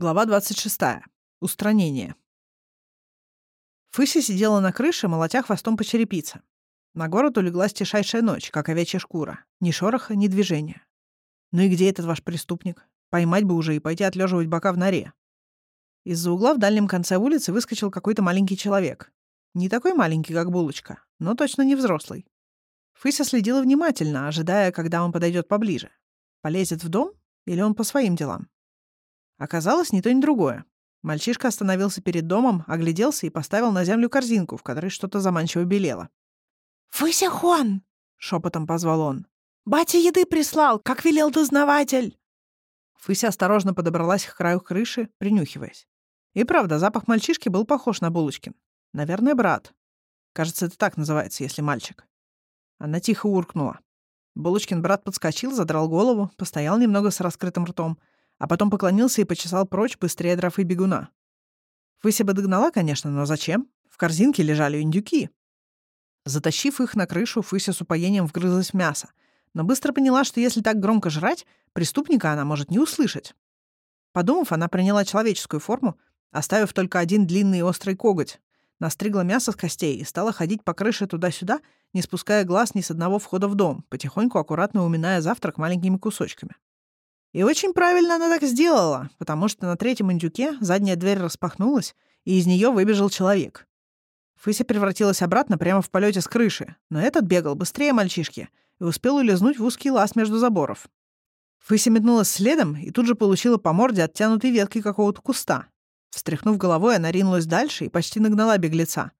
Глава 26. Устранение. Фыся сидела на крыше, молотя хвостом по черепице. На город улеглась тишайшая ночь, как овечья шкура. Ни шороха, ни движения. Ну и где этот ваш преступник? Поймать бы уже и пойти отлеживать бока в норе. Из-за угла в дальнем конце улицы выскочил какой-то маленький человек. Не такой маленький, как булочка, но точно не взрослый. Фыся следила внимательно, ожидая, когда он подойдет поближе. Полезет в дом или он по своим делам? Оказалось, ни то, ни другое. Мальчишка остановился перед домом, огляделся и поставил на землю корзинку, в которой что-то заманчиво белело. «Фыся Хуан!» — шепотом позвал он. «Батя еды прислал, как велел дознаватель!» Фыся осторожно подобралась к краю крыши, принюхиваясь. И правда, запах мальчишки был похож на Булочкин. Наверное, брат. Кажется, это так называется, если мальчик. Она тихо уркнула. Булочкин брат подскочил, задрал голову, постоял немного с раскрытым ртом — а потом поклонился и почесал прочь быстрее дрофы бегуна. Выся бы догнала, конечно, но зачем? В корзинке лежали индюки. Затащив их на крышу, Фыся с упоением вгрызлась в мясо, но быстро поняла, что если так громко жрать, преступника она может не услышать. Подумав, она приняла человеческую форму, оставив только один длинный острый коготь, настригла мясо с костей и стала ходить по крыше туда-сюда, не спуская глаз ни с одного входа в дом, потихоньку аккуратно уминая завтрак маленькими кусочками. И очень правильно она так сделала, потому что на третьем индюке задняя дверь распахнулась, и из нее выбежал человек. Фыся превратилась обратно прямо в полете с крыши, но этот бегал быстрее мальчишки и успел улизнуть в узкий лаз между заборов. Фыся метнулась следом и тут же получила по морде оттянутой веткой какого-то куста. Встряхнув головой, она ринулась дальше и почти нагнала беглеца.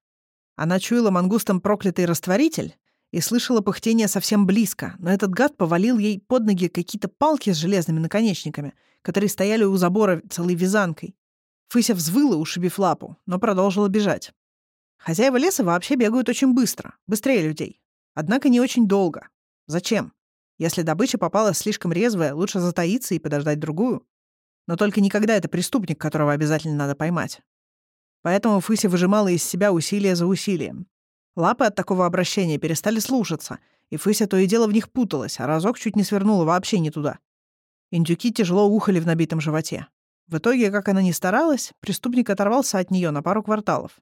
Она чуяла мангустом проклятый растворитель и слышала пыхтение совсем близко, но этот гад повалил ей под ноги какие-то палки с железными наконечниками, которые стояли у забора целой вязанкой. Фыся взвыла, ушибив лапу, но продолжила бежать. Хозяева леса вообще бегают очень быстро, быстрее людей. Однако не очень долго. Зачем? Если добыча попалась слишком резвая, лучше затаиться и подождать другую. Но только никогда это преступник, которого обязательно надо поймать. Поэтому Фыся выжимала из себя усилие за усилием. Лапы от такого обращения перестали слушаться, и Фыся то и дело в них путалась, а разок чуть не свернула вообще не туда. Индюки тяжело ухали в набитом животе. В итоге, как она ни старалась, преступник оторвался от нее на пару кварталов.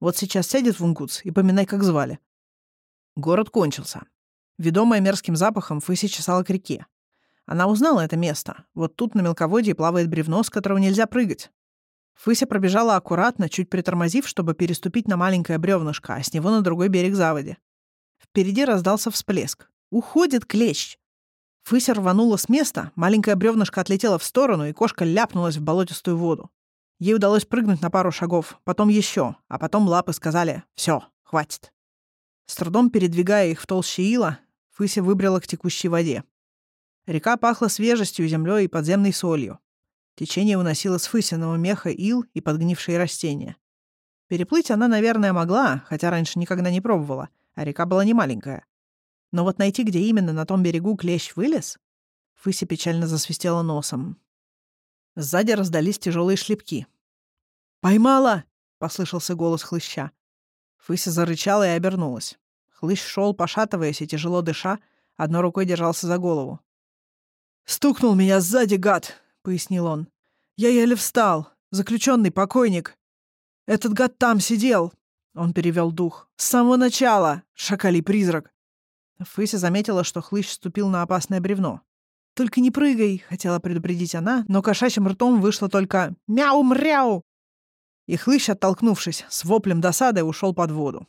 Вот сейчас сядет в Унгутс и поминай, как звали. Город кончился. Ведомая мерзким запахом, Фыся чесала к реке. Она узнала это место. Вот тут на мелководье плавает бревно, с которого нельзя прыгать. Фыся пробежала аккуратно, чуть притормозив, чтобы переступить на маленькое бревнышко, а с него на другой берег заводи. Впереди раздался всплеск. «Уходит клещ!» Фыся рванула с места, маленькое бревнышко отлетело в сторону, и кошка ляпнулась в болотистую воду. Ей удалось прыгнуть на пару шагов, потом еще, а потом лапы сказали «Все, хватит». С трудом передвигая их в толще ила, Фыся выбрала к текущей воде. Река пахла свежестью, землей и подземной солью. Течение уносило с фысиного меха ил и подгнившие растения. Переплыть она, наверное, могла, хотя раньше никогда не пробовала, а река была не маленькая. Но вот найти, где именно на том берегу клещ вылез, Фыся печально засвистела носом. Сзади раздались тяжелые шлепки. «Поймала!» — послышался голос хлыща. Фыся зарычала и обернулась. Хлыщ шел, пошатываясь и тяжело дыша, одной рукой держался за голову. «Стукнул меня сзади, гад!» — пояснил он. «Я еле встал. Заключенный покойник. Этот гад там сидел». Он перевел дух. «С самого начала, шакалий призрак». Фыся заметила, что хлыщ ступил на опасное бревно. «Только не прыгай», — хотела предупредить она, но кошачьим ртом вышло только «мяу-мряу». И хлыщ, оттолкнувшись, с воплем досады ушел под воду.